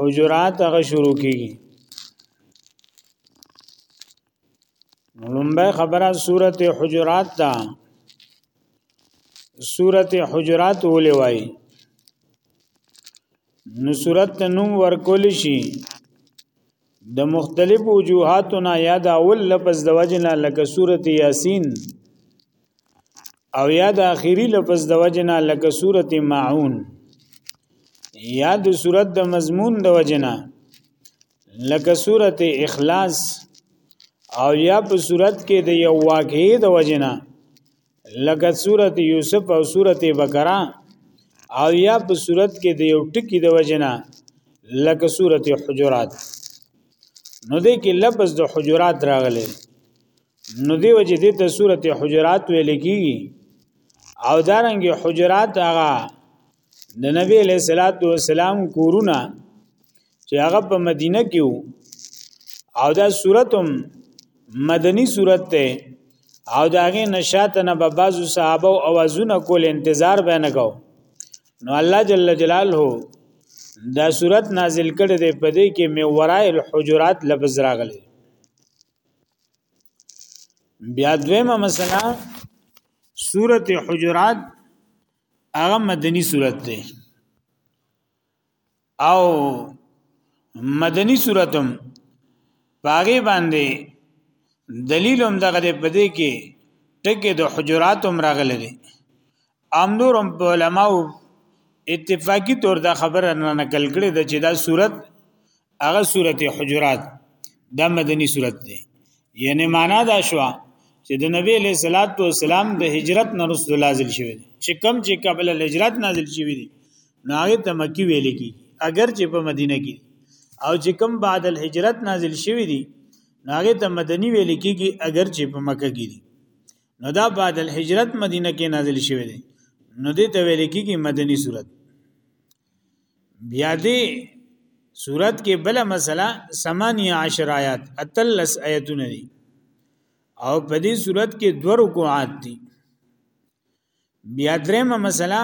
حجرات هغه شروع کیږي لومبه خبره سورته حجرات ده سورته حجرات ولې وای نو سورته نوم ورکول شي د مختلف وجوهاتو نه یا د اول لفظ د وجنه لکه سورته یاسین او یا د اخیری لفظ د وجنه لکه سورته ماعون یا د سورته د مضمون د وجنه لکه سورته اخلاص او یا په صورت کې د یو واقعې د وجنه لکه سورت یوسف او سورت بقره او یا په صورت کې د یو ټکی د وجنا لکه سورت حجرات نو دې کې لفظ د حجرات راغلی نو دې وجه دې ته سورت حجرات ویل کیږي او دارنګ حجرات هغه د نبی علیہ الصلوۃ والسلام کورونه چې هغه په مدینه کې وو او دا صورتم مدنی صورت ته او داغه نشات نه به بازو صحابه او اوازونه کول انتظار به نه کو نو الله جل جلاله دا صورت نازل کړي دی په دې کې می ورای الحجرات لفظ راغلی بیا دویمه مثلا سورته حجرات هغه مدنی صورت دی او مدنی صورتم باغی باندې دلیل هم دغه دی په دې کې ټکه د حجرات هم راغله دي امنور هم علماو اتفاقی طور دا خبره نه نقل کړي د چې دا صورت هغه سورته حجرات دا مدني سورته ده یعنی معنا دا شو چې د نبی له صلوات و سلام د هجرت نه رسول نازل شوی دی چې کم چې قبل الهجرت نازل شوی دی نو هغه ته مکی ویل کی اگر چې په مدینه کې او چې کم بعد الهجرت نازل شوی دی نو هغه ته مدنی ویل کیږي اگر چې په مکه کې دی نو دا بعد الهجرت مدینه کې نازل شوی دی نو دې ته ویل کیږي مدنی صورت بیا دې صورت کې بل مسله 18 آیات اتلس آیتونه دي او په دې صورت کې دو رکوعات دي بیا درېمه مسله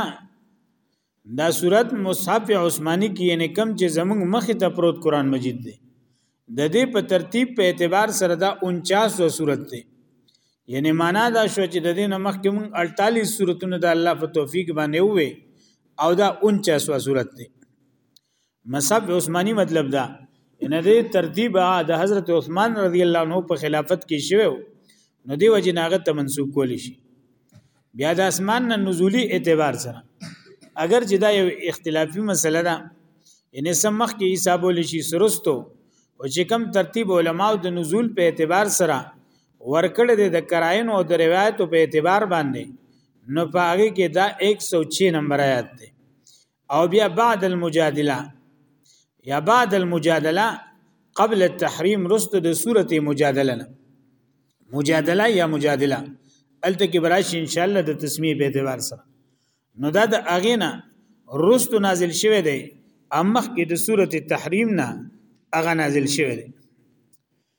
دا صورت مصحف عثماني کې یعنی کم چې زموږ مخ ته پروت قران مجید دی د دې په ترتیب په اعتبار سره دا 49 و صورت دی یعنی معنا دا شو چې د دې نمخ کې مونږ 48 صورتونه د الله په توفیق باندې وې او دا 49 و صورت دی مصحف عثماني مطلب دا ان دې ترتیب د حضرت عثمان رضی الله عنه په خلافت کې شوی نو دی وجه ناغه ته منسوب کول شي بیا د اسمان نه نزولی اعتبار سره اگر چې دا یو اختلافي مسله ده ان سم مخ کې حسابول شي سرستو او چې کم ترتیب علما او د نزول په اعتبار سره ورکړ دي د کراین او د روایت په اعتبار باندې نو پاغي کې دا 106 نمبر آیات دی او بیا بعد المجادله یا بعد المجادله قبل التحریم رست د سورته مجادله نه مجادله یا مجادله الته کې براش ان شاء الله د تسمیه به اعتبار سره نو دا د اغینا رست نازل شوه دی امخ کې د سورته تحریم نه اغه نازل شوه دی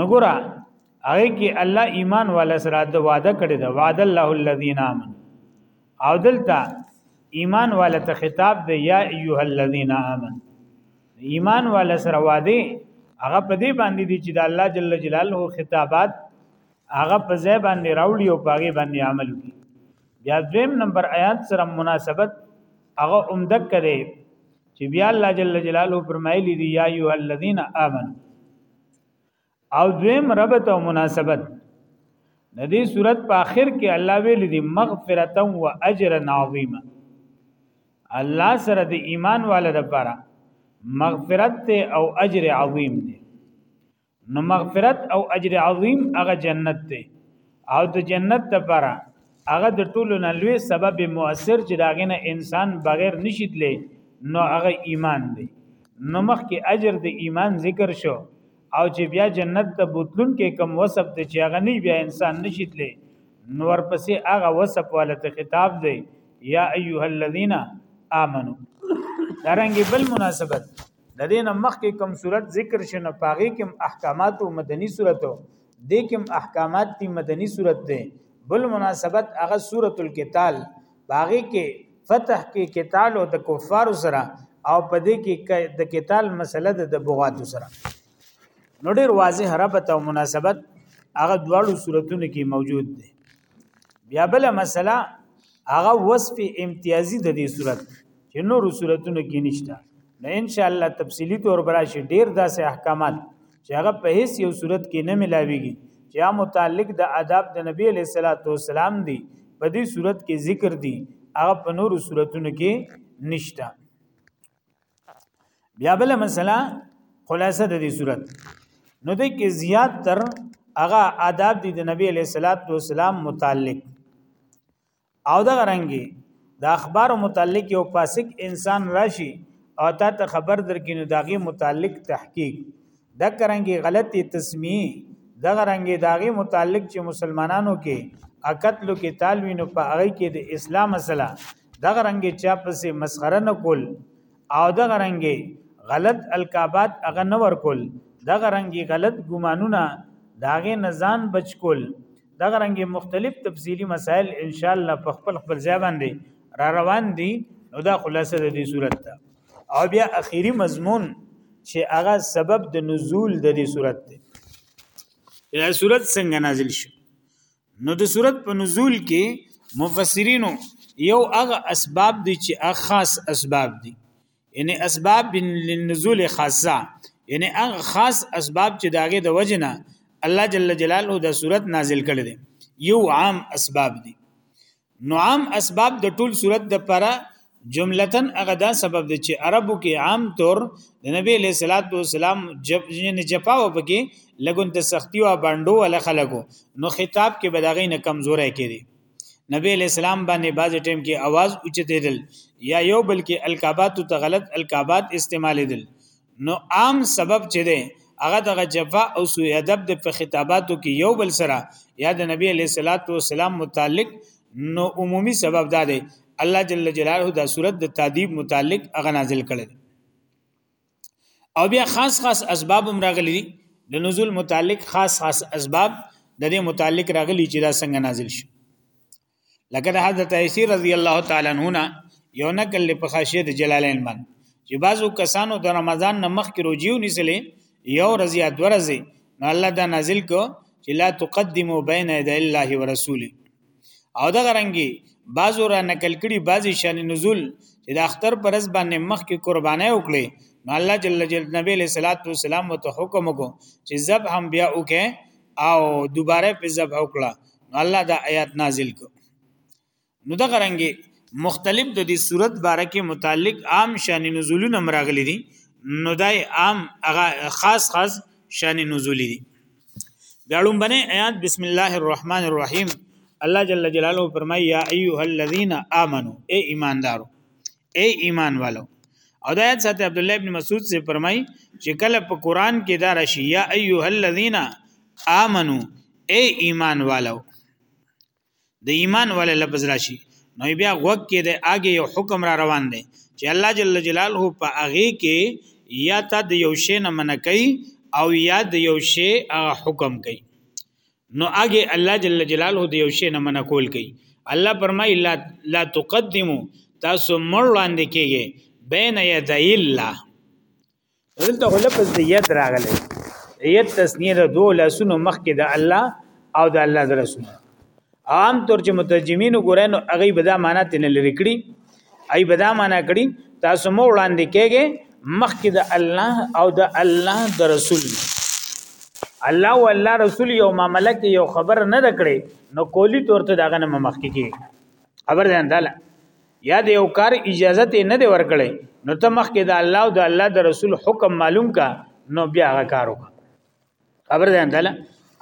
نګورا هغه کې الله ایمان والا سره د وعده کړی دا وعد الله الذین آمن او دلته ایمان والا ته خطاب دی یا ایها الذین آمن ایمان والا سره وعده هغه په دې باندې دي چې د الله جل جلاله خطابات هغه په ځای باندې راوړي او پاګې باندې عمل کوي بیا دویم نمبر آیات سره مناسبت هغه عمدک کړي چې بیا الله جل جلاله فرمایلی دی یا ایه الذین آمنو او دویم ربط او مناسبت د دې صورت په آخر کې الله ویل دي مغفرتا و اجرا عظیما الله سره د ایمان والو لپاره مغفرت او اجر عظیم دی نو مغفرت او اجر عظیم هغه جنت دی او د جنت لپاره هغه د ټولو نه لوی سبب مؤثر چې داغنه انسان بغیر نشیدلې نو هغه ایمان دی نو مخکې اجر د ایمان ذکر شو او چې بیا جنت ته بوتلون کې کم وسب ته چې هغه نه بیا انسان نشیدلې نو ورپسې هغه وسب والته خطاب دی یا ایها الذین آمنو درنګ بل مناسبت د دې نه مخکې کوم صورت ذکر شنه پاغي کوم احکامات او مدني صورت دې کوم احکامات دي مدني صورت دي بل مناسبت هغه سورۃ القتال باغی کې فتح کې قتال او د کفار سره او پدې کې د قتال مسله د بغات سره نو ډیر واضح ربط او مناسبت هغه دواړو صورتونو کې موجود دي بیا بل مسله هغه وصف امتیازي د دې صورت چې نور صورتونو کې نشته نو ان شاء الله تفصيلي تور براشي ډیر داسې احکامات چې هغه په هیڅ یو صورت کې نه ملاويږي چې هغه متعلق د آداب د نبی له صلوات و سلام دی په دې صورت کې ذکر دي هغه په نور صورتونو کې نشته بیا بل مسله خلاصه د دې صورت نو د کې زیات تر هغه آداب دي د نبی علیہ الصلات والسلام متعلق او دا رنګي د اخبار متعلق یو فاسق انسان راشي او تا ته خبر درکینو داغي متعلق تحقیق دا کرانګي غلطي تسمیه دا رنګي داغي متعلق چې مسلمانانو کې اقتل کې تالوینو په هغه کې د اسلام مسله دغه رنګ چا پسې مسخره نه کول او دغه رنګ غلط الکابات هغه نه ور کول دغه رنګ غلط ګمانونه داغه نزان بچ کول دغه رنګ مختلف تفصیلی مسائل ان شاء الله په خپل خپل ځای باندې را روان دي نو دا خلاصه د دې صورت ده او بیا اخیری مضمون چې هغه سبب د نزول د دې صورت ده دا صورت څنګه نازل شو نو د صورت په نزول کې مفسرینو یو هغه اسباب دي چې خاص اسباب دي یعنی اسباب للنزول خاصه یعنی هغه خاص اسباب چې داګه د وجنه الله جل جلاله د صورت نازل کړي دي یو عام اسباب دي نو عام اسباب د ټول صورت د پره جملتن هغه دا سبب دی چې عربو کې عام طور د نبی له صلوات و سلام جب نه جفا و پکې لګون د سختی او باندو ول خلکو نو خطاب کې بداغې نه کمزورې کړي نبی له سلام باندې باز ټیم کې आवाज اوچتېدل یا یو بلکې الکابات ته غلط الکابات استعمالېدل نو عام سبب چې دی هغه دغه جفا او سوء ادب د په خطاباتو کې یو بل سره یا د نبی علیہ الصلوۃ والسلام متعلق نو عمومي سبب دا دی الله جل جلاله دا صورت د تعذیب متعلق هغه نازل کړي او بیا خاص خاص اسباب هم راغلي دي د نزول متعلق خاص خاص اسباب د دې متعلق راغلي چې دا څنګه نازل شي لکه د حضرت عیسی رضی الله تعالی عنہ نه یو نقل په خاصه د جلالین باندې چې بعضو کسانو د رمضان نه مخکې روجیو نیسلې یو رضی ادو رضی نو الله دا نازل کو چې لا تقدمو بین ید الله ورسوله او دا غرنګي بعضو را نقل کړي بعضی شان نزول چې د اختر پر ځ باندې مخکې قربانای وکړي نو الله جل جلاله نبی له صلوات و سلام وت حکم کو چې ذبح هم بیا وکه او دوباره په ذبح وکړه نو الله دا آیات نازل کړ نو دا غرنګي مختلف د دې صورت باره کې متعلق عام شان نزولونه مراغلي دي نو دای عام هغه خاص خاص شان نزول دي بیاړم باندې آیات بسم الله الرحمن الرحیم الله جل جلاله فرمایي یا ایها الذین آمنو اے ایماندارو اے ایمان والو او دا آیت ساته عبد الله ابن مسعود سے فرمای چې کله په قران کې دا راشي یا ایه الذین آمنو اے ایمان والو د ایمان ول لفظ راشي نو بیا غوږ کې د اګه یو حکم را روان دی چې الله جل جلاله په اغه کې یا ته د یو شی نه منکې او یا د یو شی حکم کوي نو هغه الله جل جلاله دی یو شی نه منع کول کوي الله فرمای لا لا تقدمو تاسو مړ وړاندې کیږي بین یدی الله دلته لفظ د ید راغلی ید تسنیه د دوه لاسونو مخ کې د الله او د الله د رسول عام طور چې مترجمین ګورنو هغه به دا معنی تنه لري کړی ای بدا معنا کړی تاسو مو وړاندې کېږي مخکې د الله او د الله د رسول الله او الله رسول یو معاملې کې یو خبر نه دکړي نو کولی تورته داغه نه مخکې کېږي خبر ده انداله یا د یو کار اجازه ته نه دی ورکړي نو ته مخکې د الله او د الله د رسول حکم معلوم کا نو بیا هغه کار وکړه خبر ده انداله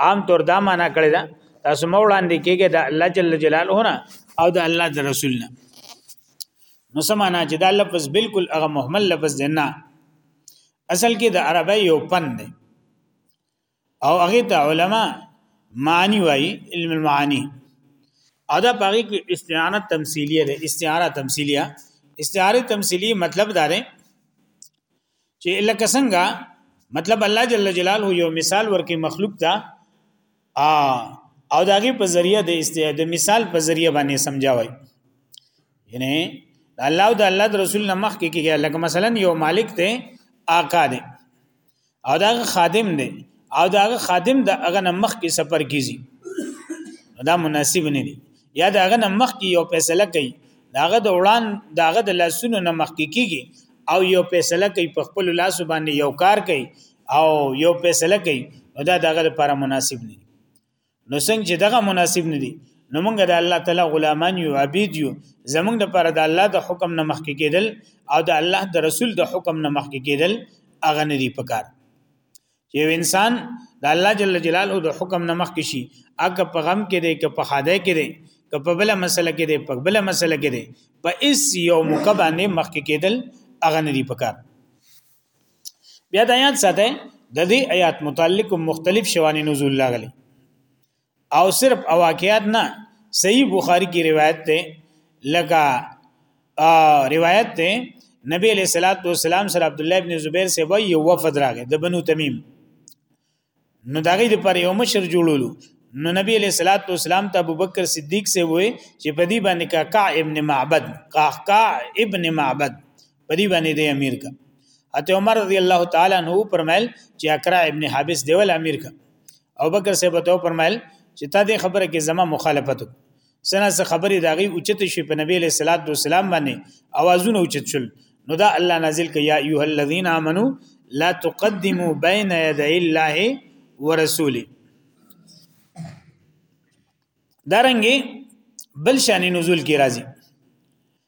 عام طور دا معنا کړی دا تاسو مو وړاندې کېږي د الله جل جلاله نه او د الله د رسول نه نو سمانا چې دا لفظ بالکل هغه محمل لفظ دی نه اصل کې د عربی یو پن دی او هغه ته علما معنی وای علم المعانی ادا پاری کې استعانه تمثیلیه ده استعاره تمثیلیه استعاره تمثیلی مطلب دا دی چې لکه څنګه مطلب الله جل جلاله یو مثال ورکې مخلوق ته او داغه په ذریعہ د استعداد د مثال په ذریعہ باندې سمجاوي یعنی الله او د الله د رسول نه مخ کې کېږي لکه مثلا یو مالک ته آقا دی او دا خادم دی او دا خادم د هغه نه مخ کې سفر کیږي دا مناسب نه دی یا داغه نه مخکې یو فیصله کوي داغه د وړان داغه د لاسونو نه مخکې کیږي او یو فیصله کوي په خپل لاس باندې یو کار کوي او یو فیصله کوي دا داغه لپاره مناسب نه نو څنګه چې دغه مناسب نه دي نو موږ د الله تعالی غلامان یو عبید یو زمونږ د پر د الله د حکم نه مخکې کېدل او د الله د رسول د حکم نه مخکې کېدل اغه نه دي پکار چې یو انسان د الله جل جلاله د حکم نه مخ کشي اګه په غم کې دی که په خاده کې دی که په بل مسله کې دی په بل مسله کې دی په اس یو موقع باندې مخ کې کېدل اغه نه دی پکار بیا د آیات ساته د دې آیات متعلق مختلف شوانی نزول لاغلي او صرف اواقعات نه صحیح بخاری کی روایت ده لکه روایت ده نبی علیہ الصلوۃ والسلام سره عبد الله ابن زبیر سے وای یو وفد راغی د بنو تمیم نو داغه د پر یو مشر جوړولو نو نبی علیہ الصلوۃ والسلام ته ابوبکر صدیق سے وای چې په دې باندې کا کا ابن معبد قاقا ابن معبد پدی باندې د امیر کا اته عمر رضی الله تعالی عنہ فرمایل چې اقرا ابن حابس دیول امیر کا او بکر صاحب ته فرمایل چې تا دې خبره کې زما مخالفت سنه سره خبرې داغي اوچت شي په نبی له صلوات و سلام باندې اوازونه اوچت شول نو دا الله نازل کیا ایه الذین آمنو لا تقدموا بین یدی الله ورسوله دارنګي بل شان نزول کی راځي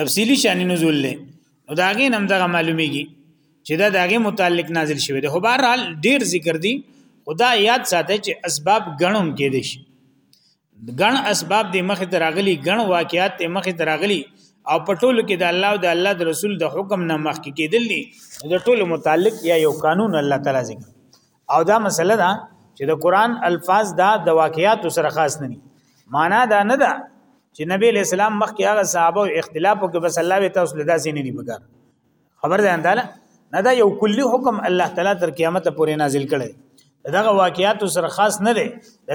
تفصیلی شان نزول له نو داګه نم دغه معلومیږي چې دا داګه متعلق نازل شوی دی خو بهر حال ډیر ذکر دی خدا یاد ساته چې اسباب غنوم کې دي شي غن اسباب د مخ تراغلی غن واقعات د مخ تراغلی او پټول کې د الله او د الله د رسول د حکم نه مخ کې کېدل دي د ټولو متعلق یا یو قانون الله تعالی ذکر او دا مسله ده چې د قران الفاظ دا د واقعیات سره خاص نه دي معنا دا نه ده چې نبی له اسلام مخکې هغه صحابه اختلاف وکړ بس الله به تاسو لدا سي نه دي بګار خبر ده انداله نه دا یو کلی حکم الله تعالی تر قیامت پورې نازل کړي دغه واقعیات سره خاص نه دي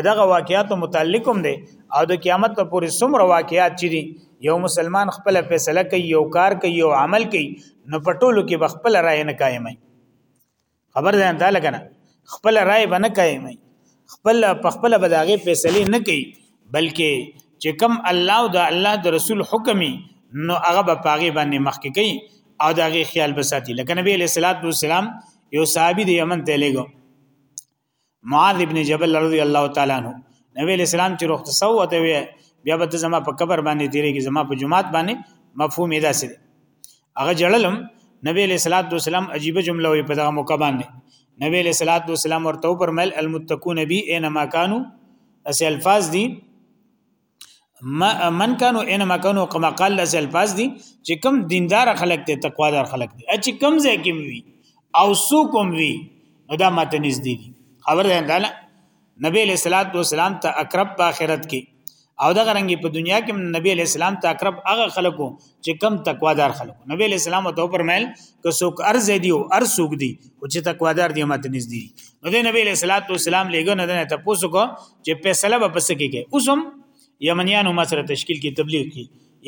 دغه واقعیات متعلق هم دي او د قیامت پورې څومره واقعیات چي دي یو مسلمان خپل فیصله کوي یو کار کوي یو عمل کوي نو پټولو کې بخپل رائے نه قائمه خبر ده انده لګنه خپل رائے باندې کوي مې خپل په خپل بداغه فیصله نه کوي بلکې چې کم الله او د الله د رسول حکمي نو هغه به پاغي باندې مخکې کوي او داغه خیال به ساتي لکه نبی علیہ الصلوۃ والسلام یو صحابي د یمن ته لګو معاذ ابن جبل رضی الله تعالی عنہ نبی علیہ السلام چې رخت سو وته وی بیا به زما په قبر باندې تیریږي زما په جمعات باندې مفهوم ادا سره هغه جړلم نبی علیہ الصلوۃ والسلام عجیب جمله وی په دغه موقع باندې نبی علیہ الصلوۃ والسلام ورته پر مل المتقون بی انما کانوا اسی الفاظ دي من کانو انما کانو کما قال لس الفاظ دي چې کم دیندار خلک ته تقوا دار خلک دي چې کم ځای کې وي او سو کوم وي نو دا ماته نږدې دي خبر ده تعالی نبی علیہ الصلوۃ والسلام ته اقرب په آخرت کې او دا غرنګي په دنیا کې نبی علیہ السلام ته اقرب هغه خلکو چې کم تقوا دار خلکو نبی علیہ السلام ته فرمایل که څوک ارز دی او ار څوک دی او چې تقوا دار دی ماته نږدې نو د نبی علیہ الصلوۃ والسلام لګو نه نه ته پوسو کو چې فیصله به پس کې کې اوسم یمنیانو مسره تشکیل کې تبلیغ کې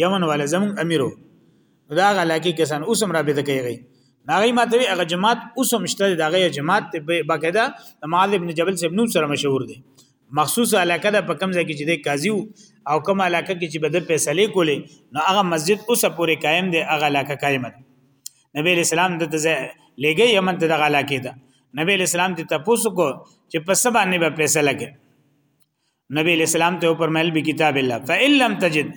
یمن ولا زمون امیرو دا غلاکی کسان اوسم رابطه کوي ناغي ماته هغه جماعت اوسم شته دغه جماعت باقاعده معاذ ابن جبل سره نو سره مشهور دي مخصوص علاقه ده په کوم ځای کې چې د قاضي او کوم علاقه کې چې بده فیصله کولې نو هغه مسجد اوس پورې قائم دی هغه علاقه قائمه ده نبی اسلام د لګي یمن ته د علاقه ده نبی اسلام ته تاسو کو چې په سبا نه به فیصله کې نبی اسلام ته پرمل به کتاب الله فإن لم تجد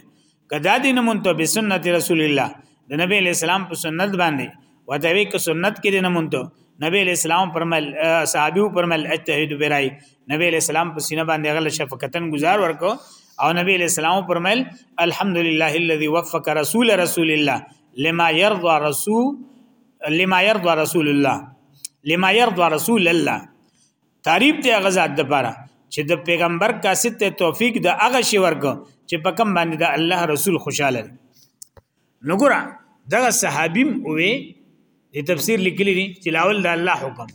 کدا دین مونته به سنت رسول الله د نبی اسلام په سنت باندې وته وی که سنت کې دین مونته نبی اسلام پرمل صحابیو پرمل اجتهاد برای نبی اسلام په سینه باندې غل شفقتن گزار ورکو او نبی اسلام پرمل الحمدلله الذي وفق رسول رسول الله لما يرضى رسول لما يرضى رسول الله لما يرضى رسول الله تعریف دی هغه ذات د پاره چې د پیغمبر کاسد ته توفیق د هغه شی ورک چې په کم باندې د الله رسول خوشاله دی نو ګره دغه صحابیم وې د تفسیر لیکلی دی چې لاول د الله حکم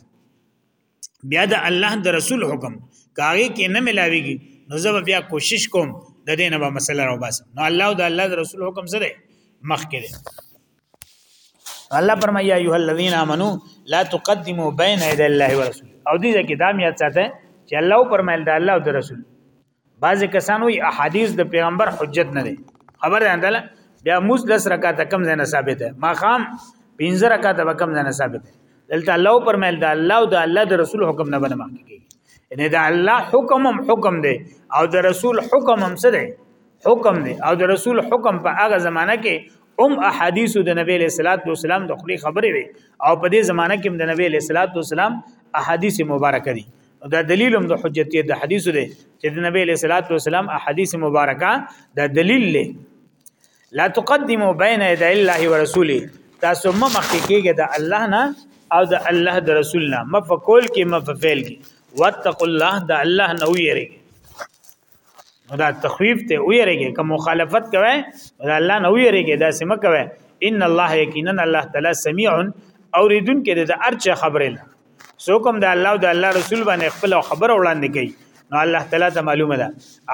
بیا د الله د رسول حکم کاغه کې نه ملاويږي نو زه بیا کوشش کوم د دې نه به مسله راو باسم نو الله او د الله د رسول حکم سره مخ کړي الله فرمایي یا ایه الذین آمنو لا تقدمو بین ید الله ورسول او دې کې دا میا ساته چې الله فرمایل د الله او د رسول بعض کسان وی احادیث د پیغمبر حجت نه دي خبر ده اندل بیا موس لس رکعات کم زنه ثابت ده ماقام 15 رکعات کم زنه ثابت ده دلته الله فرمایل د الله او د الله د رسول حکم نه بنه مخکې کیږي ان دا الله حکم هم حکم دی او د رسول حکم هم څه دی حکم دی او د رسول حکم په هغه زمانہ کې هم احادیث د نبی له صلوات و سلام د خلی خبره وي او په دې زمانہ کې د نبی له صلوات و سلام احادیث مبارکه دي دا دلیل هم د حجتیت د حدیث دی چې د نبی له صلوات و سلام احادیث مبارکه دا دلیل له لا تقدمو بین ید الله ورسوله تاسو مخکې کېږي د الله نه او د الله د رسول نه مفکول کې مففعل کې واتقوا الله د الله نه ویریږي دا تخویف ته ویریږي که مخالفت کوي دا الله نه ویریږي دا سم کوي ان الله یقینا الله تعالی سميع اوریدون کې د ارچ خبره نه سوکم د الله او د الله رسول باندې خپل خبر وړاندې کوي نو الله تعالی ته معلومه ده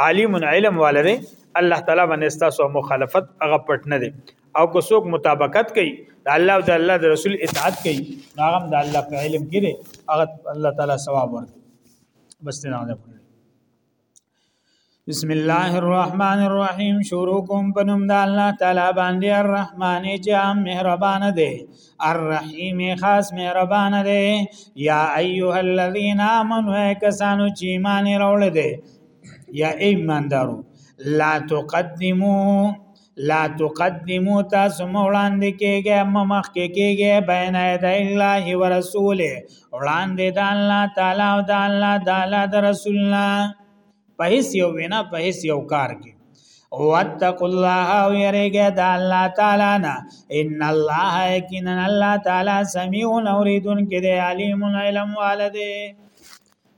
عالم علم والده الله تعالی باندې تاسو مخالفت هغه پټ نه دي او که څوک مطابقت کوي د الله او د الله د رسول اطاعت کوي هغه د الله په علم کې دی هغه الله تعالی ثواب ورکړي بس نه نه بسم الله الرحمن الرحیم شروع کوم په نوم د الله تعالی باندې الرحمن چې عام مهربان دی الرحیم خاص مهربان دی یا ایها الذین آمنوا کسانو چې ایمان راوړل دي یا ایماندارو لا تقدمو لا تقدمو تاسو مولاندې کېږي ممخ کې کېږي بین اید الله و رسوله وړاندې د الله تعالی او د الله د الله د رسول الله په هیڅ یو وینا په هیڅ یو کار کې واتقوا الله او یریګه د الله تعالی نه ان الله یقینا الله تعالی سمیع اوریدون کې دی علیم علم والده